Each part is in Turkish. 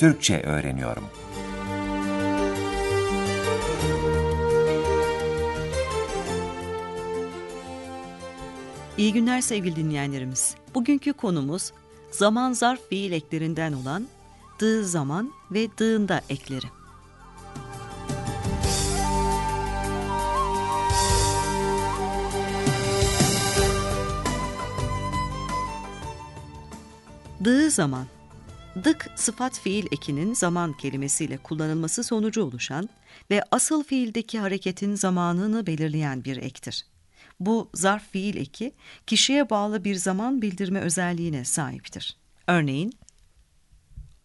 Türkçe öğreniyorum. İyi günler sevgili dinleyenlerimiz. Bugünkü konumuz zaman zarf fiil olan dığı zaman ve dığında ekleri. Dığı zaman Dık sıfat fiil ekinin zaman kelimesiyle kullanılması sonucu oluşan ve asıl fiildeki hareketin zamanını belirleyen bir ektir. Bu zarf fiil eki kişiye bağlı bir zaman bildirme özelliğine sahiptir. Örneğin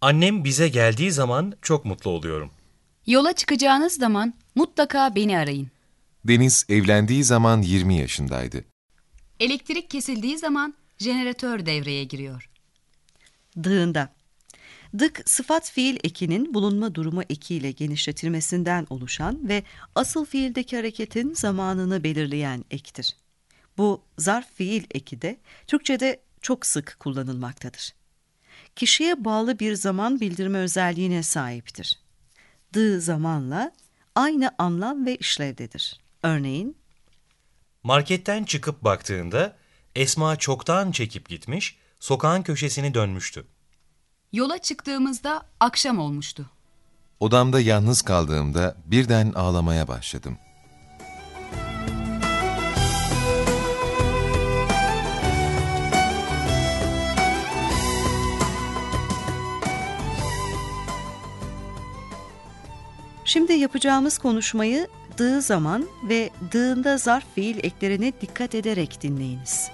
Annem bize geldiği zaman çok mutlu oluyorum. Yola çıkacağınız zaman mutlaka beni arayın. Deniz evlendiği zaman 20 yaşındaydı. Elektrik kesildiği zaman jeneratör devreye giriyor. dığında. Dık sıfat fiil ekinin bulunma durumu ekiyle genişletilmesinden oluşan ve asıl fiildeki hareketin zamanını belirleyen ektir. Bu zarf fiil eki de Türkçe'de çok sık kullanılmaktadır. Kişiye bağlı bir zaman bildirme özelliğine sahiptir. Dı zamanla aynı anlam ve işlevdedir. Örneğin Marketten çıkıp baktığında Esma çoktan çekip gitmiş, sokağın köşesini dönmüştü. Yola çıktığımızda akşam olmuştu. Odamda yalnız kaldığımda birden ağlamaya başladım. Şimdi yapacağımız konuşmayı dığı zaman ve dığında zarf fiil eklerine dikkat ederek dinleyiniz.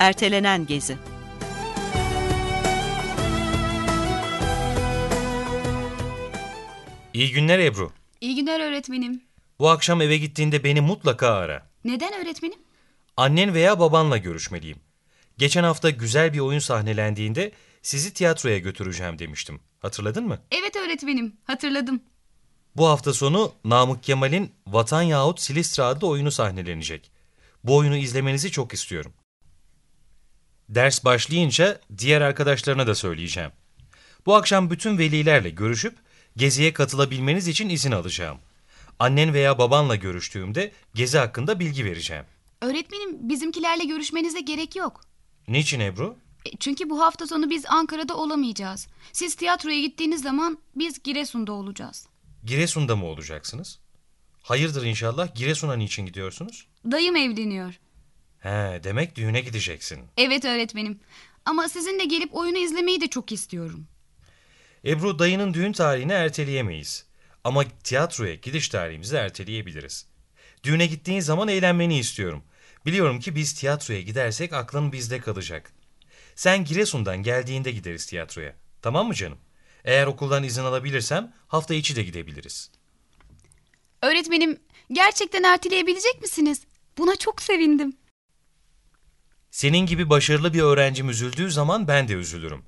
Ertelenen gezi. İyi günler Ebru. İyi günler öğretmenim. Bu akşam eve gittiğinde beni mutlaka ara. Neden öğretmenim? Annen veya babanla görüşmeliyim. Geçen hafta güzel bir oyun sahnelendiğinde sizi tiyatroya götüreceğim demiştim. Hatırladın mı? Evet öğretmenim, hatırladım. Bu hafta sonu Namık Kemal'in Vatan yahut Silistra adlı oyunu sahnelenecek. Bu oyunu izlemenizi çok istiyorum. Ders başlayınca diğer arkadaşlarına da söyleyeceğim. Bu akşam bütün velilerle görüşüp geziye katılabilmeniz için izin alacağım. Annen veya babanla görüştüğümde gezi hakkında bilgi vereceğim. Öğretmenim, bizimkilerle görüşmenize gerek yok. Niçin Ebru? E, Çünkü bu hafta sonu biz Ankara'da olamayacağız. Siz tiyatroya gittiğiniz zaman biz Giresun'da olacağız. Giresun'da mı olacaksınız? Hayırdır inşallah Giresun'a niçin gidiyorsunuz? Dayım evleniyor. He, demek düğüne gideceksin. Evet öğretmenim. Ama sizinle gelip oyunu izlemeyi de çok istiyorum. Ebru dayının düğün tarihini erteleyemeyiz. Ama tiyatroya gidiş tarihimizi erteleyebiliriz. Düğüne gittiğin zaman eğlenmeni istiyorum. Biliyorum ki biz tiyatroya gidersek aklın bizde kalacak. Sen Giresun'dan geldiğinde gideriz tiyatroya. Tamam mı canım? Eğer okuldan izin alabilirsem hafta içi de gidebiliriz. Öğretmenim, gerçekten erteleyebilecek misiniz? Buna çok sevindim. Senin gibi başarılı bir öğrencim üzüldüğü zaman ben de üzülürüm.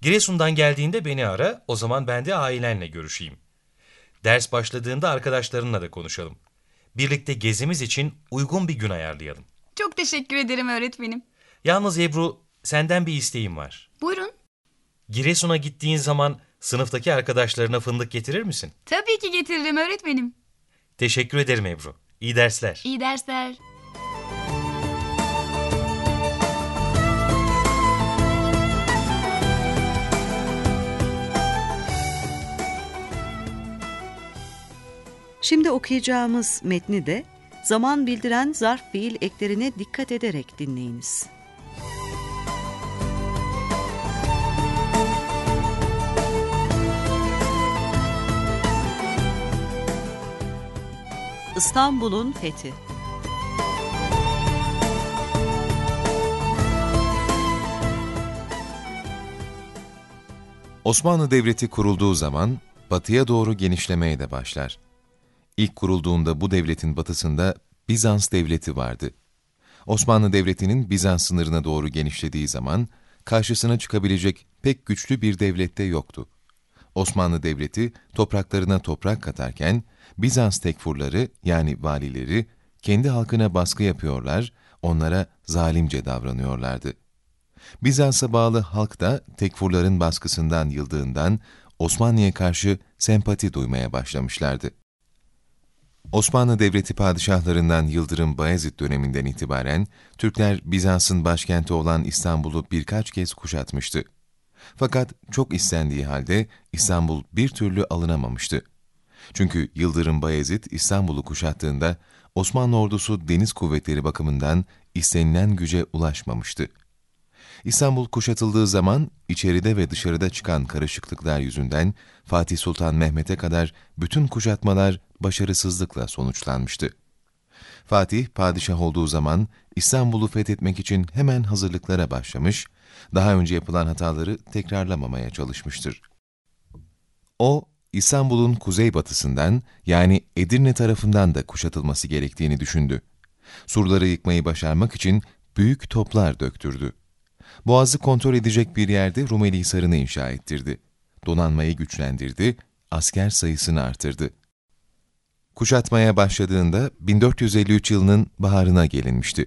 Giresun'dan geldiğinde beni ara, o zaman ben de ailenle görüşeyim. Ders başladığında arkadaşlarınla da konuşalım. Birlikte gezimiz için uygun bir gün ayarlayalım. Çok teşekkür ederim öğretmenim. Yalnız Ebru, senden bir isteğim var. Buyurun. Giresun'a gittiğin zaman sınıftaki arkadaşlarına fındık getirir misin? Tabii ki getiririm öğretmenim. Teşekkür ederim Ebru. İyi dersler. İyi dersler. Şimdi okuyacağımız metni de zaman bildiren zarf fiil eklerine dikkat ederek dinleyiniz. İstanbul'un fethi Osmanlı Devleti kurulduğu zaman batıya doğru genişlemeye de başlar. İlk kurulduğunda bu devletin batısında Bizans Devleti vardı. Osmanlı Devleti'nin Bizans sınırına doğru genişlediği zaman karşısına çıkabilecek pek güçlü bir devlette yoktu. Osmanlı Devleti topraklarına toprak katarken Bizans tekfurları yani valileri kendi halkına baskı yapıyorlar, onlara zalimce davranıyorlardı. Bizans'a bağlı halk da tekfurların baskısından yıldığından Osmanlı'ya karşı sempati duymaya başlamışlardı. Osmanlı Devleti padişahlarından Yıldırım Bayezid döneminden itibaren Türkler Bizans'ın başkenti olan İstanbul'u birkaç kez kuşatmıştı. Fakat çok istendiği halde İstanbul bir türlü alınamamıştı. Çünkü Yıldırım Bayezid İstanbul'u kuşattığında Osmanlı ordusu deniz kuvvetleri bakımından istenilen güce ulaşmamıştı. İstanbul kuşatıldığı zaman içeride ve dışarıda çıkan karışıklıklar yüzünden Fatih Sultan Mehmet'e kadar bütün kuşatmalar başarısızlıkla sonuçlanmıştı. Fatih padişah olduğu zaman İstanbul'u fethetmek için hemen hazırlıklara başlamış, daha önce yapılan hataları tekrarlamamaya çalışmıştır. O, İstanbul'un kuzeybatısından yani Edirne tarafından da kuşatılması gerektiğini düşündü. Surları yıkmayı başarmak için büyük toplar döktürdü. Boğazı kontrol edecek bir yerde Rumeli Hisarı'nı inşa ettirdi. Donanmayı güçlendirdi, asker sayısını artırdı. Kuşatmaya başladığında 1453 yılının baharına gelinmişti.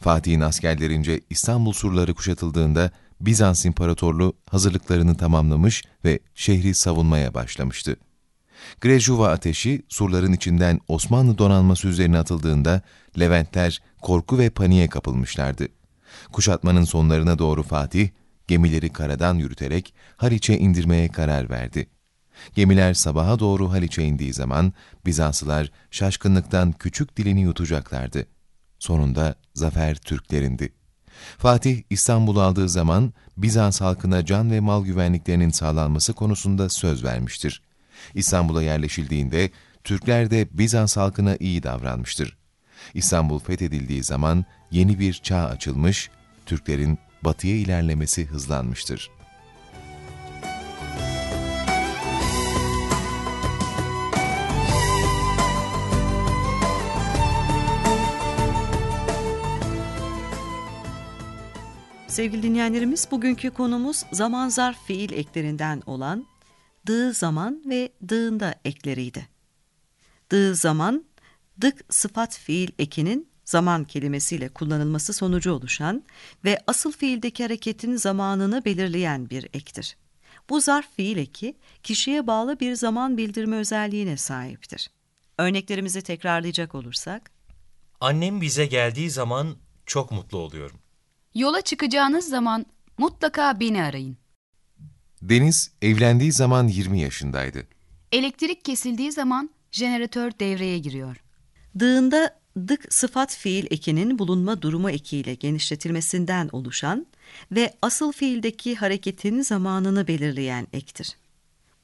Fatih'in askerlerince İstanbul surları kuşatıldığında Bizans İmparatorluğu hazırlıklarını tamamlamış ve şehri savunmaya başlamıştı. Grejuva ateşi surların içinden Osmanlı donanması üzerine atıldığında Leventler korku ve paniğe kapılmışlardı. Kuşatmanın sonlarına doğru Fatih, gemileri karadan yürüterek Haliç'e indirmeye karar verdi. Gemiler sabaha doğru Haliç'e indiği zaman Bizanslılar şaşkınlıktan küçük dilini yutacaklardı. Sonunda zafer Türklerindi. Fatih İstanbul'u aldığı zaman Bizans halkına can ve mal güvenliklerinin sağlanması konusunda söz vermiştir. İstanbul'a yerleşildiğinde Türkler de Bizans halkına iyi davranmıştır. İstanbul fethedildiği zaman yeni bir çağ açılmış, Türklerin batıya ilerlemesi hızlanmıştır. Sevgili dinleyenlerimiz bugünkü konumuz zaman zarf fiil eklerinden olan dığı zaman ve dığında ekleriydi. Dığı zaman, dık sıfat fiil ekinin zaman kelimesiyle kullanılması sonucu oluşan ve asıl fiildeki hareketin zamanını belirleyen bir ektir. Bu zarf fiil eki kişiye bağlı bir zaman bildirme özelliğine sahiptir. Örneklerimizi tekrarlayacak olursak, Annem bize geldiği zaman çok mutlu oluyorum. Yola çıkacağınız zaman mutlaka beni arayın. Deniz evlendiği zaman 20 yaşındaydı. Elektrik kesildiği zaman jeneratör devreye giriyor. Dığında dık sıfat fiil ekinin bulunma durumu ekiyle genişletilmesinden oluşan ve asıl fiildeki hareketin zamanını belirleyen ektir.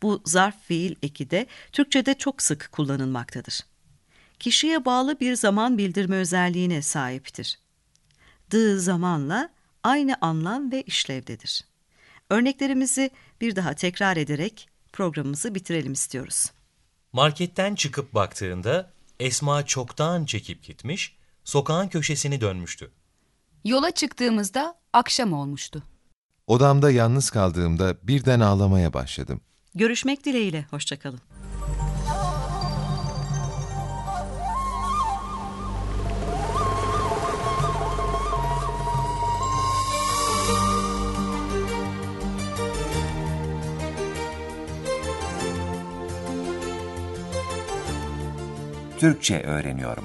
Bu zarf fiil eki de Türkçe'de çok sık kullanılmaktadır. Kişiye bağlı bir zaman bildirme özelliğine sahiptir. Dığı zamanla aynı anlam ve işlevdedir. Örneklerimizi bir daha tekrar ederek programımızı bitirelim istiyoruz. Marketten çıkıp baktığında Esma çoktan çekip gitmiş, sokağın köşesini dönmüştü. Yola çıktığımızda akşam olmuştu. Odamda yalnız kaldığımda birden ağlamaya başladım. Görüşmek dileğiyle, hoşçakalın. Türkçe öğreniyorum.